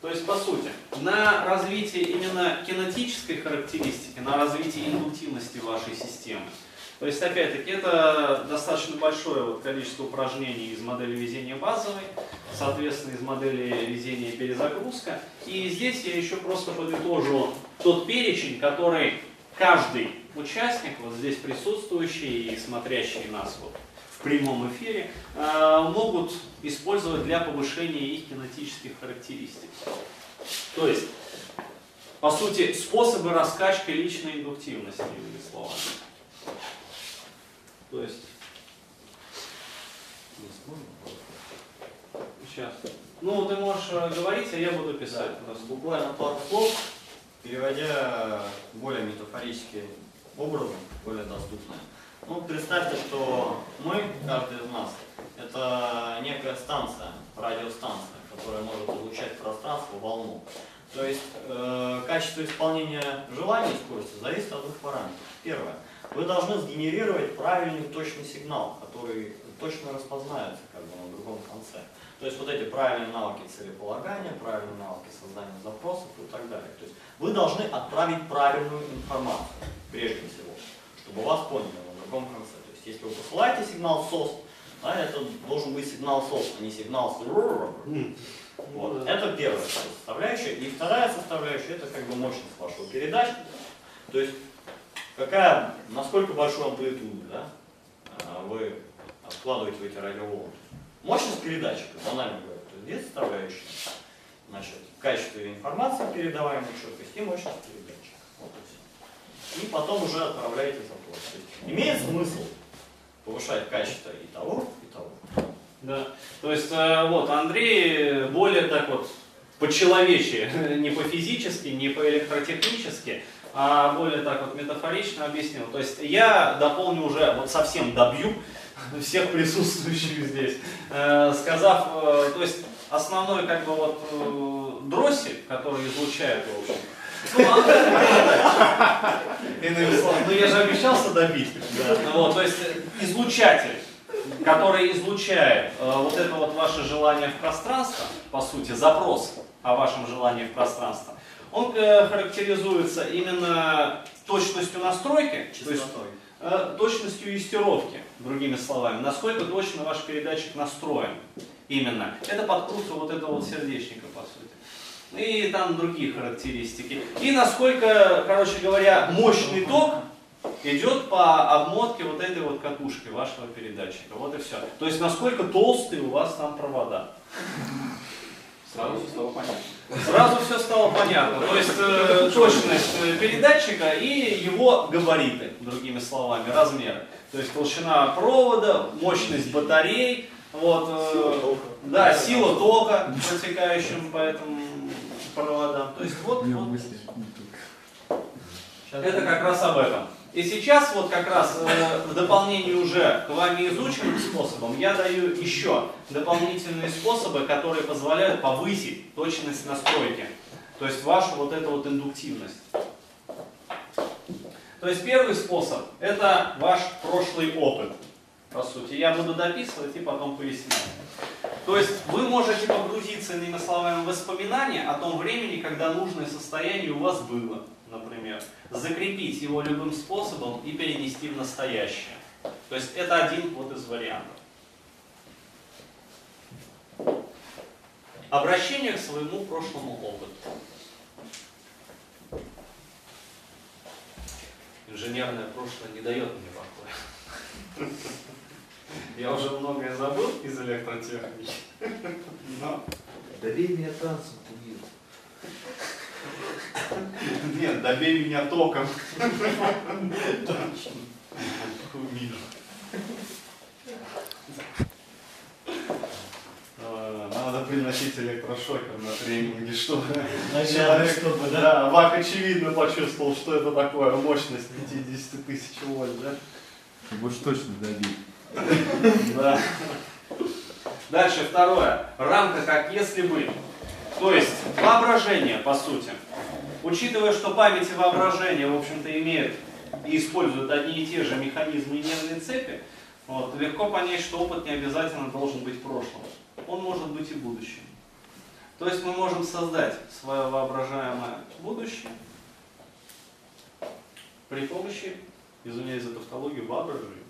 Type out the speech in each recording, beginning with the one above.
То есть, по сути, на развитие именно кинетической характеристики, на развитие индуктивности вашей системы. То есть, опять-таки, это достаточно большое вот количество упражнений из модели везения базовой, соответственно, из модели везения перезагрузка. И здесь я еще просто подытожу тот перечень, который каждый участник, вот здесь присутствующий и смотрящий нас вот в прямом эфире, э, могут использовать для повышения их кинетических характеристик. То есть, по сути, способы раскачки личной индуктивности, иными словами. То есть, сейчас. Ну, ты можешь э, говорить, а я буду писать. Да, буквально пару слов, переводя более метафорически образом, более доступно. Ну, представьте, что мы, каждый из нас, это некая станция, радиостанция, которая может излучать в пространство волну. То есть э, качество исполнения желаний скорости зависит от двух параметров. Первое. Вы должны сгенерировать правильный точный сигнал, который точно распознается как бы, на другом конце. То есть вот эти правильные навыки целеполагания, правильные навыки создания запросов и так далее. То есть вы должны отправить правильную информацию, прежде всего, чтобы вас поняли другом конце. То есть если вы посылаете сигнал SOS, да, это должен быть сигнал SOS, а не сигнал SOS. Вот. Это первая составляющая. И вторая составляющая, это как бы мощность вашего передатчика. То есть, какая, насколько большую амплитуду да, а, вы вкладываете в эти радиоволны. Мощность передатчика, банально говоря, то есть две составляющие. Значит, качество информации, передаваемой четкость и мощность передатчика. И потом уже отправляете запрос. Имеет смысл повышать качество и того, и того. Да. То есть э, вот Андрей более так вот по-человечьи, не по-физически, не по-электротехнически, а более так вот метафорично объяснил. То есть я дополню уже, вот совсем добью всех присутствующих здесь, э, сказав, э, то есть основной как бы вот дроссель, который излучает, в общем, ну, Иными словами, ну я же обещался добить. Да. Вот, то есть излучатель который излучает э, вот это вот ваше желание в пространство, по сути, запрос о вашем желании в пространство, он э, характеризуется именно точностью настройки, то есть, э, точностью юстировки, другими словами, насколько точно ваш передатчик настроен именно. Это подкрутка вот этого вот сердечника, по сути. И там другие характеристики. И насколько, короче говоря, мощный ток идет по обмотке вот этой вот катушки вашего передатчика. Вот и все. То есть насколько толстые у вас там провода. Сразу все стало понятно. Сразу все стало понятно. То есть э, точность э, передатчика и его габариты, другими словами, размеры. То есть толщина провода, мощность батарей, вот, э, сила тока. да, сила тока, протекающим по этим проводам. То есть вот, вот это как раз об этом. И сейчас вот как раз э, в дополнение уже к вами изученным способам я даю еще дополнительные способы, которые позволяют повысить точность настройки. То есть вашу вот эту вот индуктивность. То есть первый способ это ваш прошлый опыт. По сути, я буду дописывать и потом пояснять. То есть вы можете погрузиться, иными словами, в воспоминания о том времени, когда нужное состояние у вас было например, закрепить его любым способом и перенести в настоящее. То есть это один вот из вариантов. Обращение к своему прошлому опыту. Инженерное прошлое не дает мне покоя. Я уже многое забыл из электротехники. Но... Добей меня танцем, Кумир. Нет, добей меня током. Точно. Кумир. А, Надо приносить электрошокер на тренинге, чтобы человек, чтобы, да? да, Вак очевидно почувствовал, что это такое мощность 50 тысяч вольт, да? Уж точно добей. Да. Дальше второе. Рамка как если бы. То есть воображение, по сути. Учитывая, что память и воображение, в общем-то, имеют и используют одни и те же механизмы и нервные цепи, вот, легко понять, что опыт не обязательно должен быть прошлым. Он может быть и будущим. То есть мы можем создать свое воображаемое будущее при помощи, извиняюсь за тавтологию, воображения.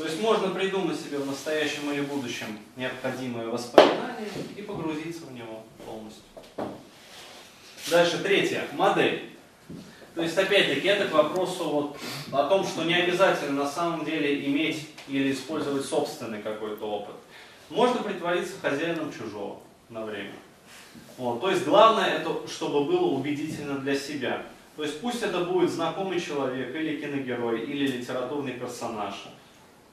То есть можно придумать себе в настоящем или будущем необходимые воспоминания и погрузиться в него полностью. Дальше, третье, модель. То есть, опять-таки, это к вопросу вот о том, что не обязательно на самом деле иметь или использовать собственный какой-то опыт. Можно притвориться хозяином чужого на время. Вот. То есть, главное, это чтобы было убедительно для себя. То есть, пусть это будет знакомый человек, или киногерой, или литературный персонаж.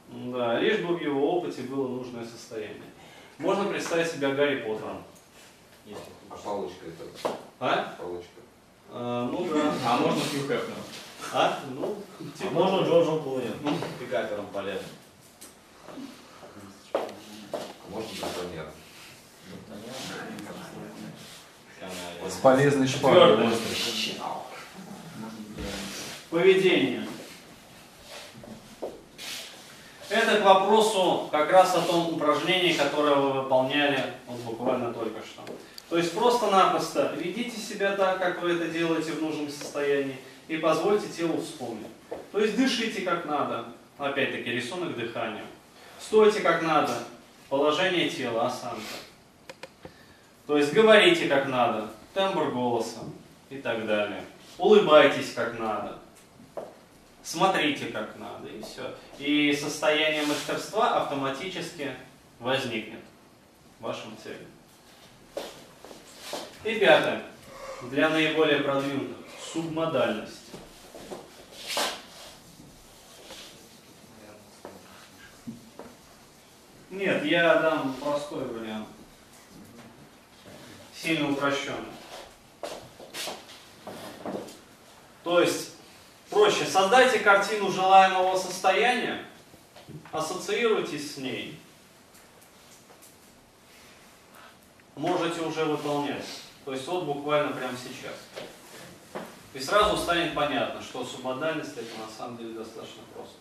Да, лишь бы в его опыте было нужное состояние. Можно представить себя Гарри Поттером. Если А палочка это А? палочка. А, ну да. А можно Хью Хефнером? А? Ну, А типа. можно Джорджем Клуни, пикапером полезно. А можно браконьером. С полезной шпагой. Поведение. Это к вопросу как раз о том упражнении, которое вы выполняли вот буквально только что. То есть просто-напросто ведите себя так, как вы это делаете в нужном состоянии, и позвольте телу вспомнить. То есть дышите как надо, опять-таки рисунок дыхания. Стойте как надо, положение тела, осанка. То есть говорите как надо, тембр голоса и так далее. Улыбайтесь как надо. Смотрите как надо и все. И состояние мастерства автоматически возникнет в вашем теле. И пятое. Для наиболее продвинутых. Субмодальность. Нет, я дам простой вариант. Сильно упрощенный. То есть, проще, создайте картину желаемого состояния, ассоциируйтесь с ней. Можете уже выполнять. То есть вот буквально прямо сейчас. И сразу станет понятно, что субмодальность это на самом деле достаточно просто.